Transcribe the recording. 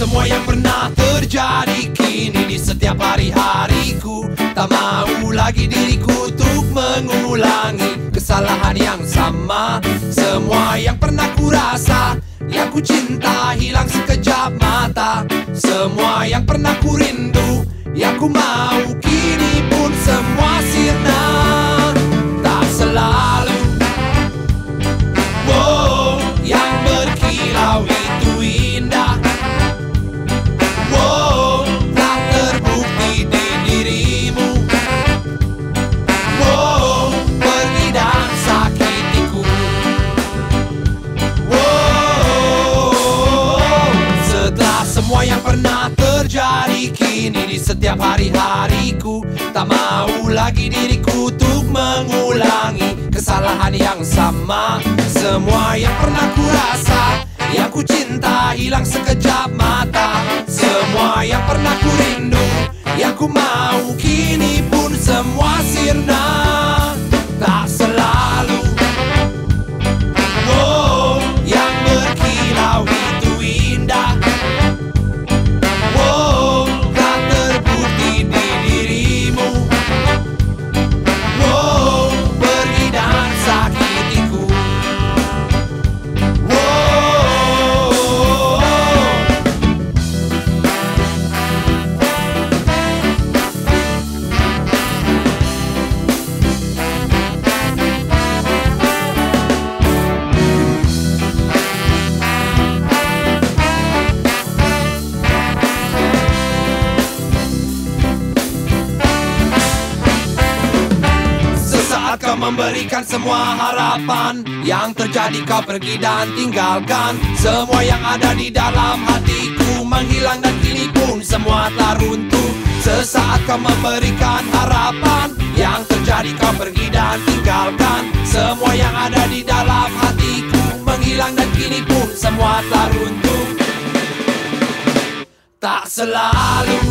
semua yang pernah terjadi Kini di setiap hari-hariku Tak mau lagi diriku untuk mengulangi Kesalahan yang sama. Semua yang pernah ku rasa Yang ku cinta hilang sekejap mata. Semua yang pernah ku rindu Yang ku mau Kini di setiap hari-hariku Tak mau lagi diriku untuk mengulangi Kesalahan yang sama. Semua yang pernah ku rasa Yang ku cinta hilang sekejap mata. Semua yang pernah ku rindu Yang ku mau kau memberikan semua harapan. Yang terjadi kau pergi dan tinggalkan. Semua yang ada di dalam hatiku Menghilang dan kini pun semua telah runtuh. Sesaat kau memberikan harapan. Yang terjadi kau pergi dan tinggalkan. Semua yang ada di dalam hatiku Menghilang dan kini pun semua telah runtuh. Tak selalu